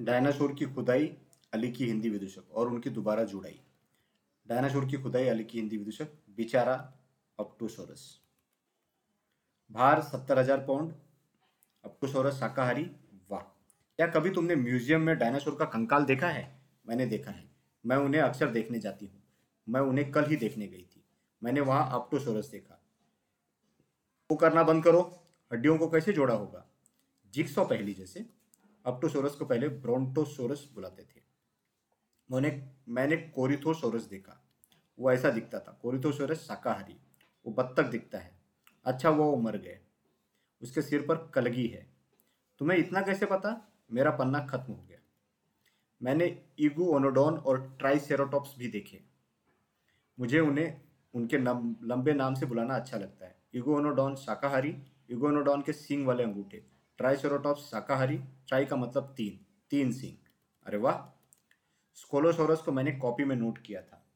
Dinosaur की खुदाई अली की हिंदी विदूषक और उनकी दोबारा जुड़ाई। डायनासोर की खुदाई अली की हिंदी विदूषक बिचारा ऑप्टोसोरस। भार सत्तर हज़ार पाउंड ऑप्टोसोरस शाकाहारी, वाह। क्या कभी तुमने म्यूज़ियम में डायनासोर का कंकाल देखा है? मैंने देखा है। मैं उन्हें अक्सर देखने जाती हूँ। मैं उन्हें कल ही देखने गई थी। मैंने वहाँ ऑप्टोसोरस देखा। वो करना बंद करो। हड्डियों को कैसे जोड़ा होगा? जिक्सो पहली जैसे ऑप्टोसोरस को पहले ब्रोंटोसोरस बुलाते थे। मैंने मैंने कोरिथोसोरस देखा। वो ऐसा दिखता था। कोरिथोसोरस शाकाहारी वो बत्तख दिखता है। अच्छा वो मर गए। उसके सिर पर कलगी है। तुम्हें इतना कैसे पता? मेरा पन्ना खत्म हो गया। मैंने ईगू ओनोडोन और ट्राइसेरोटॉप्स भी देखे। मुझे उन्हें उनके नम, लंबे नाम से बुलाना अच्छा लगता है। इगोनोडॉन शाकाहारी इगोनोडॉन के सींग वाले अंगूठे। ट्राइसेरोटॉप्स शाकाहारी ट्राई का मतलब तीन तीन सींग। अरे वाह! स्कोलोसोरस को मैंने कॉपी में नोट किया था।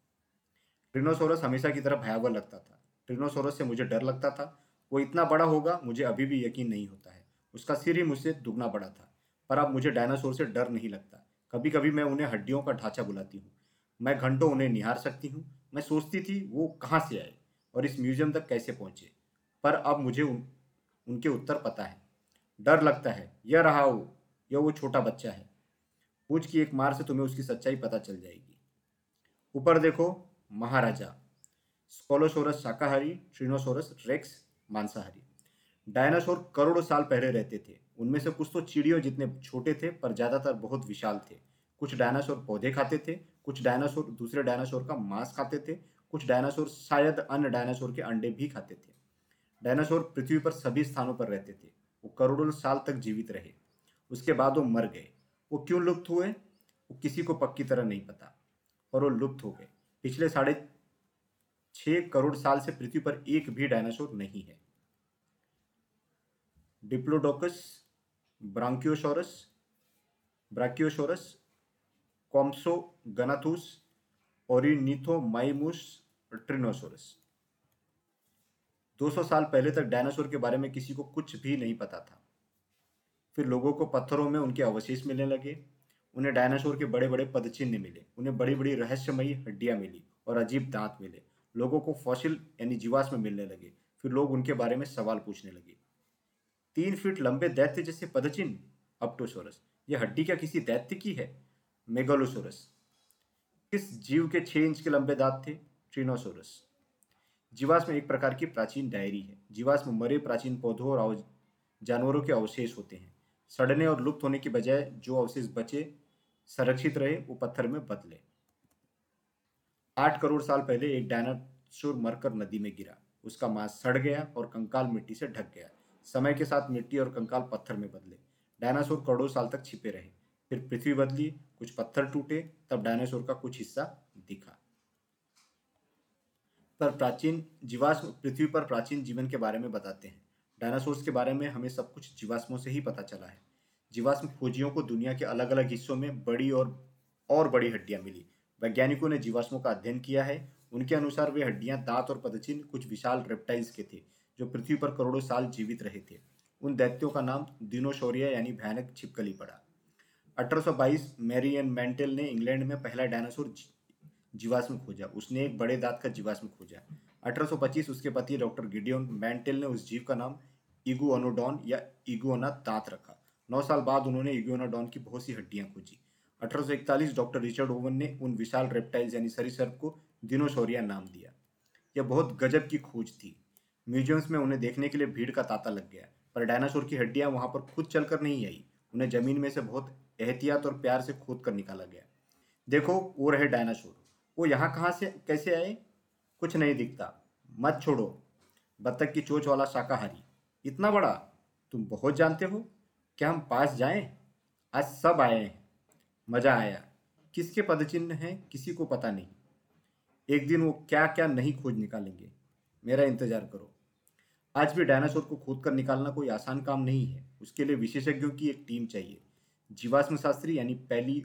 ट्रिनोसोरस हमेशा की तरह भयावह लगता था। ट्रिनोसोरस से मुझे डर लगता था। वो इतना बड़ा होगा मुझे अभी भी यकीन नहीं होता है। उसका सिर ही मुझसे दुगना बड़ा था। पर अब मुझे डायनासोर से डर नहीं लगता। कभी कभी मैं उन्हें हड्डियों का ढांचा बुलाती हूँ। मैं घंटों उन्हें निहार सकती हूँ। मैं सोचती थी वो कहाँ से आए और इस म्यूज़ियम तक कैसे पहुँचे? पर अब मुझे उन, उनके उत्तर पता है। डर लगता है यह रहा वो यह वो छोटा बच्चा है, पूछ की एक मार से तुम्हें उसकी सच्चाई पता चल जाएगी। ऊपर देखो, महाराजा, स्कोलोसोरस शाकाहारी, ट्रिनोसोरस रेक्स मांसाहारी। डायनासोर करोड़ों साल पहले रहते थे। उनमें से कुछ तो चिड़ियों जितने छोटे थे, पर ज़्यादातर बहुत विशाल थे। कुछ डायनासोर पौधे खाते थे, कुछ डायनासोर, दूसरे डायनासोर का मांस खाते थे, कुछ डायनासोर शायद अन्य डायनासोर के अंडे भी खाते थे। डायनासोर पृथ्वी पर सभी स्थानों पर रहते थे। वो करोड़ों साल तक जीवित रहे। उसके बाद वो मर गए। वो क्यों लुप्त हुए? वो किसी को पक्की तरह नहीं पता और वो लुप्त हो गए। पिछले साढ़े छह करोड़ साल से पृथ्वी पर एक भी डायनासोर नहीं है। डिप्लोडोकस ब्रांकियोसोरस ब्राकियोसोरस कॉम्सो गनाथूस गनाथुस ओरिनिथोमाइमुस ट्रिनोसोरस। 200 साल पहले तक डायनासोर के बारे में किसी को कुछ भी नहीं पता था। फिर लोगों को पत्थरों में उनके अवशेष मिलने लगे। उन्हें डायनासोर के बड़े बड़े पदचिन्ह मिले। उन्हें बड़ी बड़ी रहस्यमयी हड्डियाँ मिली और अजीब दांत मिले। लोगों को फॉसिल यानी जीवाश्म मिलने लगे। फिर लोग उनके बारे में सवाल पूछने लगे। तीन फीट लंबे दैत्य जैसे पदचिन्ह? अपटोसोरस। यह हड्डी क्या किसी दैत्य की है? मेगालोसोरस। किस जीव के छह इंच के लंबे दांत थे? ट्रिनोसोरस। जीवाश्म एक प्रकार की प्राचीन डायरी है। जीवाश्म मरे प्राचीन पौधों और जानवरों के अवशेष होते हैं। सड़ने और लुप्त होने की बजाय जो अवशेष बचे, संरक्षित रहे, वो पत्थर में बदले। आठ करोड़ साल पहले एक डायनासोर मरकर नदी में गिरा। उसका मांस सड़ गया और कंकाल मिट्टी से ढक गया। समय के साथ मिट्टी और कंकाल पत्थर में बदले। डायनासोर करोड़ों साल तक छिपे रहे। फिर पृथ्वी बदली, कुछ पत्थर टूटे, तब डायनासोर का कुछ हिस्सा दिखा। पर प्राचीन जीवाश्म, पृथ्वी पर प्राचीन जीवन के बारे में बताते हैं। डायनासोर्स के बारे में हमें सब कुछ जीवाश्मों से ही पता चला है। जीवाश्म खोजियों को दुनिया के अलग अलग हिस्सों में बड़ी और और बड़ी हड्डियाँ मिली। वैज्ञानिकों ने जीवाश्मों का अध्ययन किया है। उनके अनुसार वे हड्डियाँ, दांत और पदचिन्ह कुछ विशाल रेप्टाइल्स के थे, जो पृथ्वी पर करोड़ों साल जीवित रहे थे। उन दैत्यों का नाम दिनोशोरिया यानी भयानक छिपकली पड़ा। 1822 मैरियन मैंटेल ने इंग्लैंड में पहला डायनासोर जीवाश्म खोजा। उसने एक बड़े दांत का जीवाश्म खोजा। 1825 उसके पति डॉक्टर गिडियन मैंटेल ने उस जीव का नाम इगुअनोडॉन या इगुअना दांत रखा। नौ साल बाद उन्होंने इगुअनोडॉन की बहुत सी हड्डियाँ खोजी। 1841 डॉक्टर रिचर्ड ओवन ने उन विशाल रेप्टाइल्स यानी सरीसर्प को दिनोसोरिया नाम दिया। यह बहुत गजब की खोज थी। म्यूजियम्स में उन्हें देखने के लिए भीड़ का तांता लग गया, पर डायनासोर की हड्डियाँ वहाँ पर खुद चलकर नहीं आई। उन्हें ज़मीन में से बहुत एहतियात और प्यार से खोद कर निकाला गया। देखो, वो रहे डायनासोर। वो यहाँ कहाँ से, कैसे आए? कुछ नहीं दिखता। मत छोड़ो। बत्तख की चोच वाला शाकाहारी। इतना बड़ा? तुम बहुत जानते हो? क्या हम पास जाएँ? आज सब आए हैं। मज़ा आया। किसके पदचिन्ह हैं? किसी को पता नहीं। एक दिन वो क्या क्या नहीं खोज निकालेंगे। मेरा इंतज़ार करो। आज भी डायनासोर को खोद कर निकालना कोई आसान काम नहीं है। उसके लिए विशेषज्ञों की एक टीम चाहिए। जीवाश्म शास्त्री यानी पहली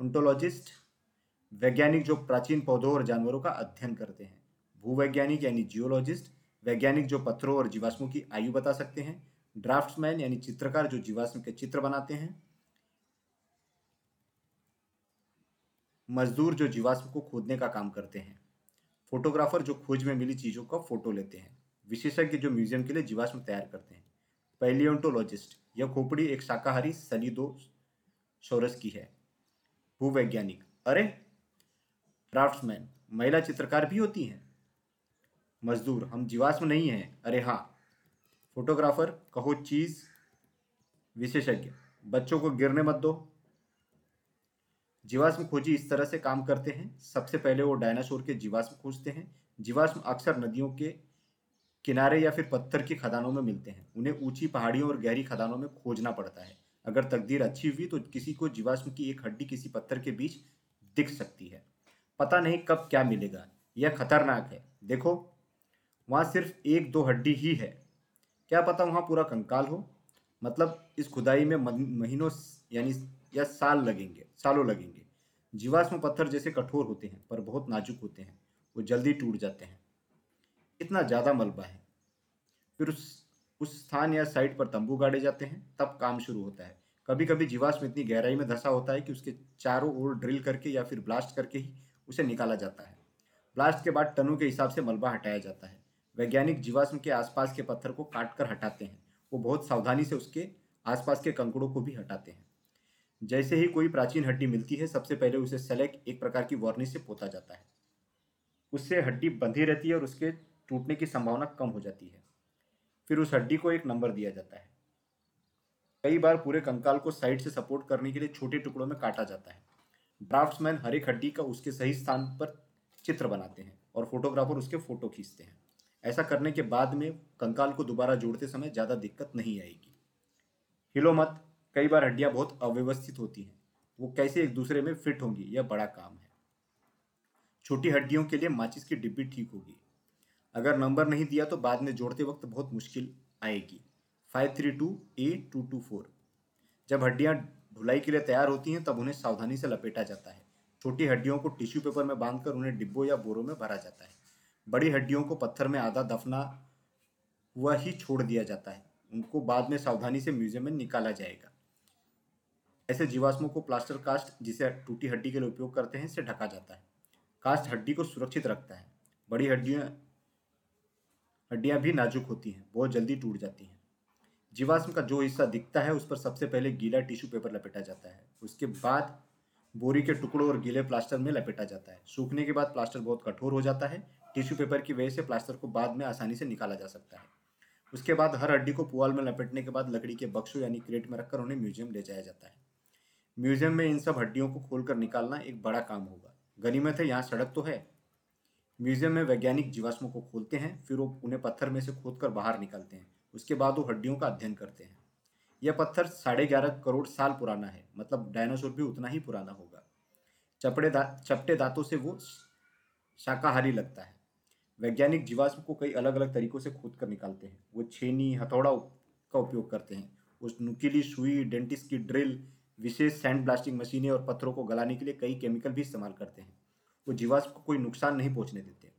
ओंटोलॉजिस्ट, वैज्ञानिक जो प्राचीन पौधों और जानवरों का अध्ययन करते हैं। भूवैज्ञानिक यानी जियोलॉजिस्ट, वैज्ञानिक जो पत्थरों और जीवाश्मों की आयु बता सकते हैं, ड्राफ्ट्समैन यानी चित्रकार जो जीवाश्म के चित्र बनाते हैं, मजदूर जो जीवाश्म को खोदने का काम करते हैं, फोटोग्राफर जो खोज में मिली चीज़ों का फ़ोटो लेते हैं, विशेषज्ञ जो म्यूज़ियम के लिए जीवाश्म तैयार करते हैं, पैलियोटोलॉजिस्ट, यह खोपड़ी एक शाकाहारी सलीदो सौरस की है, भूवैज्ञानिक, अरे क्राफ्ट्समैन महिला चित्रकार भी होती हैं। मजदूर, हम जीवाश्म नहीं हैं। अरे हाँ फोटोग्राफर कहो चीज़ विशेषज्ञ, बच्चों को गिरने मत दो। जीवाश्म खोजी इस तरह से काम करते हैं। सबसे पहले वो डायनासोर के जीवाश्म खोजते हैं। जीवाश्म अक्सर नदियों के किनारे या फिर पत्थर की खदानों में मिलते हैं। उन्हें ऊँची पहाड़ियों और गहरी खदानों में खोजना पड़ता है। अगर तकदीर अच्छी हुई तो किसी को जीवाश्म की एक हड्डी किसी पत्थर के बीच दिख सकती है। पता नहीं कब क्या मिलेगा। यह खतरनाक है। देखो वहाँ सिर्फ़ एक दो हड्डी ही है। क्या पता वहाँ पूरा कंकाल हो? मतलब इस खुदाई में महीनों यानी या साल लगेंगे, सालों लगेंगे। जीवाश्म पत्थर जैसे कठोर होते हैं, पर बहुत नाजुक होते हैं। वो जल्दी टूट जाते हैं। इतना ज़्यादा मलबा है। फिर उस उस स्थान या साइट पर तंबू गाड़े जाते हैं, तब काम शुरू होता है। कभी कभी जीवाश्म इतनी गहराई में धसा होता है कि उसके चारों ओर ड्रिल करके या फिर ब्लास्ट करके ही उसे निकाला जाता है। ब्लास्ट के बाद टनों के हिसाब से मलबा हटाया जाता है। वैज्ञानिक जीवाश्म के आसपास के पत्थर को काट कर हटाते हैं। वो बहुत सावधानी से उसके आसपास के कंकड़ों को भी हटाते हैं। जैसे ही कोई प्राचीन हड्डी मिलती है, सबसे पहले उसे सेलेक्ट एक प्रकार की वार्निश से पोता जाता है। उससे हड्डी बंधी रहती है और उसके टूटने की संभावना कम हो जाती है। फिर उस हड्डी को एक नंबर दिया जाता है। कई बार पूरे कंकाल को साइड से सपोर्ट करने के लिए छोटे टुकड़ों में काटा जाता है। ड्राफ्ट्समैन हर एक हड्डी का उसके सही स्थान पर चित्र बनाते हैं और फोटोग्राफर उसके फ़ोटो खींचते हैं। ऐसा करने के बाद में कंकाल को दोबारा जोड़ते समय ज़्यादा दिक्कत नहीं आएगी। हिलो मत, कई बार हड्डियाँ बहुत अव्यवस्थित होती हैं। वो कैसे एक दूसरे में फिट होंगी, यह बड़ा काम है। छोटी हड्डियों के लिए माचिस की डिब्बी ठीक होगी। अगर नंबर नहीं दिया तो बाद में जोड़ते वक्त बहुत मुश्किल आएगी। Five three two A two two four जब हड्डियाँ ढुलाई के लिए तैयार होती हैं, तब उन्हें सावधानी से लपेटा जाता है। छोटी हड्डियों को टिश्यू पेपर में बांधकर उन्हें डिब्बों या बोरों में भरा जाता है। बड़ी हड्डियों को पत्थर में आधा दफना हुआ ही छोड़ दिया जाता है। उनको बाद में सावधानी से म्यूज़ियम में निकाला जाएगा। ऐसे जीवाश्मों को प्लास्टर कास्ट, जिसे टूटी हड्डी के लिए उपयोग करते हैं से ढका जाता है। कास्ट हड्डी को सुरक्षित रखता है। बड़ी हड्डियाँ हड्डियाँ भी नाजुक होती हैं, बहुत जल्दी टूट जाती हैं। जीवाश्म का जो हिस्सा दिखता है, उस पर सबसे पहले गीला टिश्यू पेपर लपेटा जाता है। उसके बाद बोरी के टुकड़ों और गीले प्लास्टर में लपेटा जाता है। सूखने के बाद प्लास्टर बहुत कठोर हो जाता है टिश्यू पेपर की वजह से प्लास्टर को बाद में आसानी से निकाला जा सकता है। उसके बाद हर हड्डी को पुआल में लपेटने के बाद लकड़ी के बक्सों यानी क्रेट में रखकर उन्हें म्यूज़ियम ले जाया जाता है। म्यूज़ियम में इन सब हड्डियों को खोलकर निकालना एक बड़ा काम होगा। गनीमत है यहाँ सड़क तो है। म्यूज़ियम में वैज्ञानिक जीवाश्मों को खोलते हैं, फिर वो उन्हें पत्थर में से खोद कर बाहर निकालते हैं। उसके बाद वो हड्डियों का अध्ययन करते हैं। यह पत्थर साढ़े ग्यारह करोड़ साल पुराना है मतलब डायनासोर भी उतना ही पुराना होगा। चपड़े दा, चपटे दांतों से वो शाकाहारी लगता है। वैज्ञानिक जीवाश्म को कई अलग अलग तरीकों से खोद कर निकालते हैं। वो छेनी, हथौड़ा का उपयोग करते हैं। उस नुकीली, सुई, डेंटिस्ट की ड्रिल, विशेष सैंड ब्लास्टिंग मशीनें और पत्थरों को गलाने के लिए कई केमिकल भी इस्तेमाल करते हैं। वो जीवाश्म को कोई नुकसान नहीं पहुँचने देते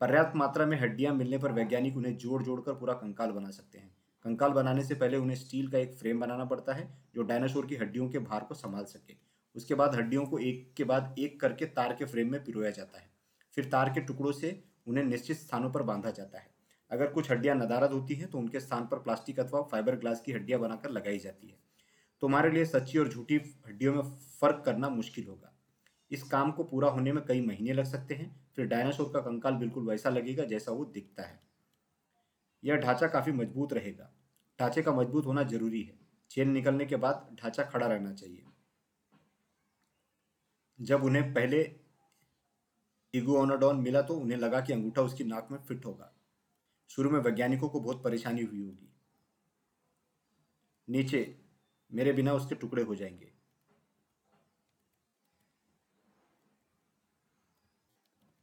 पर्याप्त मात्रा में हड्डियाँ मिलने पर वैज्ञानिक उन्हें जोड़ जोड़ कर पूरा कंकाल बना सकते हैं। कंकाल बनाने से पहले उन्हें स्टील का एक फ्रेम बनाना पड़ता है, जो डायनासोर की हड्डियों के भार को संभाल सके। उसके बाद हड्डियों को एक के बाद एक करके तार के फ्रेम में पिरोया जाता है। फिर तार के टुकड़ों से उन्हें निश्चित स्थानों पर बांधा जाता है। अगर कुछ हड्डियाँ नदारद होती हैं तो उनके स्थान पर प्लास्टिक अथवा फाइबर ग्लास की हड्डियाँ बनाकर लगाई जाती है। तुम्हारे लिए सच्ची और झूठी हड्डियों में फ़र्क करना मुश्किल होगा। इस काम को पूरा होने में कई महीने लग सकते हैं, फिर डायनासोर का कंकाल बिल्कुल वैसा लगेगा जैसा वो दिखता है। यह ढांचा काफ़ी मज़बूत रहेगा। ढांचे का मज़बूत होना ज़रूरी है। चेन निकलने के बाद ढांचा खड़ा रहना चाहिए। जब उन्हें पहले इगुओनाडॉन मिला तो उन्हें लगा कि अंगूठा उसकी नाक में फिट होगा। शुरू में वैज्ञानिकों को बहुत परेशानी हुई होगी। नीचे, मेरे बिना उसके टुकड़े हो जाएँगे।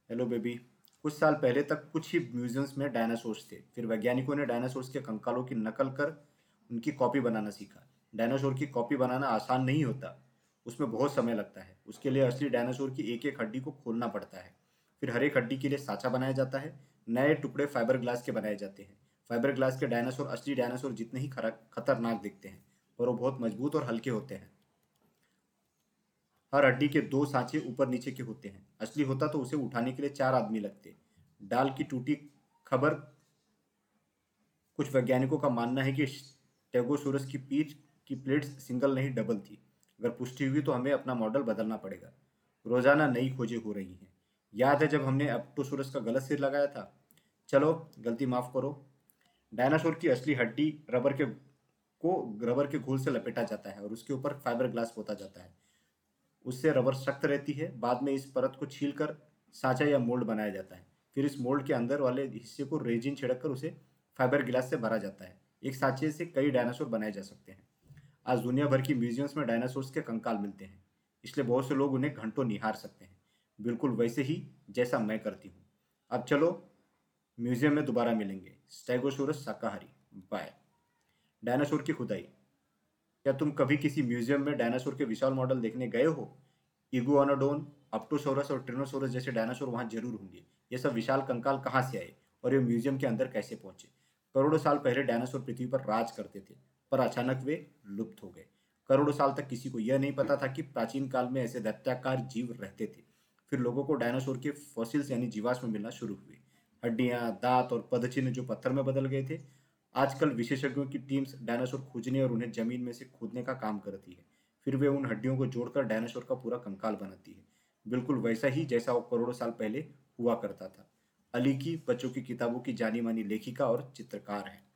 हेलो बेबी कुछ साल पहले तक कुछ ही म्यूजियम्स में डायनासोर्स थे। फिर वैज्ञानिकों ने डायनासोर्स के कंकालों की नकल कर उनकी कॉपी बनाना सीखा। डायनासोर की कॉपी बनाना आसान नहीं होता। उसमें बहुत समय लगता है। उसके लिए असली डायनासोर की एक एक हड्डी को खोलना पड़ता है। फिर हर एक हड्डी के लिए साँचा बनाया जाता है, नए टुकड़े फाइबर ग्लास के बनाए जाते हैं। फाइबर ग्लास के डायनासोर असली डायनासोर जितने ही खतरनाक दिखते हैं और वो बहुत मज़बूत और हल्के होते हैं। हर हड्डी के दो सांचे ऊपर नीचे के होते हैं। असली होता तो उसे उठाने के लिए चार आदमी लगते। डाल की टूटी खबर, कुछ वैज्ञानिकों का मानना है कि टेगोसोरस की पीठ की प्लेट्स सिंगल नहीं, डबल थी। अगर पुष्टि हुई तो हमें अपना मॉडल बदलना पड़ेगा। रोज़ाना नई खोजें हो रही हैं। याद है जब हमने एप्टोसोरस का गलत सिर लगाया था? चलो, गलती माफ़ करो। डायनासोर की असली हड्डी रबर के, को रबर के घोल से लपेटा जाता है और उसके ऊपर फाइबर ग्लास पोता जाता है। उससे रबर सख्त रहती है, बाद में इस परत को छील कर सांचा या मोल्ड बनाया जाता है। फिर इस मोल्ड के अंदर वाले हिस्से को रेजिन छिड़क कर उसे फाइबर गिलास से भरा जाता है। एक सांचे से कई डायनासोर बनाए जा सकते हैं। आज दुनिया भर की म्यूजियम्स में डायनासोर्स के कंकाल मिलते हैं। इसलिए बहुत से लोग उन्हें घंटों निहार सकते हैं। बिल्कुल वैसे ही जैसा मैं करती हूँ। अब चलो, म्यूज़ियम में दोबारा मिलेंगे। स्टेगोसोरस शाकाहारी। बाय। डायनासोर की खुदाई। क्या तुम कभी किसी म्यूज़ियम में डायनासोर के विशाल मॉडल देखने गए हो? इगुआनोडोन, अप्टोसोरस और ट्रिनोसोरस जैसे डायनासोर वहाँ ज़रूर होंगे। ये सब विशाल कंकाल कहाँ से आए और ये म्यूज़ियम के अंदर कैसे पहुँचे? करोड़ों साल पहले डायनासोर पृथ्वी पर राज करते थे, पर अचानक वे लुप्त हो गए। करोड़ों साल तक किसी को यह नहीं पता था कि प्राचीन काल में ऐसे दैत्याकार जीव रहते थे। फिर लोगों को डायनासोर के फॉसिल्स यानी जीवाश्म मिलना शुरू हुए। हड्डियाँ, दांत और पदचिन्ह जो पत्थर में बदल गए थे, आजकल विशेषज्ञों की टीम्स डायनासोर खोजने और उन्हें ज़मीन में से खोदने का काम करती है। फिर वे उन हड्डियों को जोड़कर डायनासोर का पूरा कंकाल बनाती है। बिल्कुल वैसा ही जैसा वो करोड़ों साल पहले हुआ करता था। अली की बच्चों की किताबों की जानी मानी लेखिका और चित्रकार है।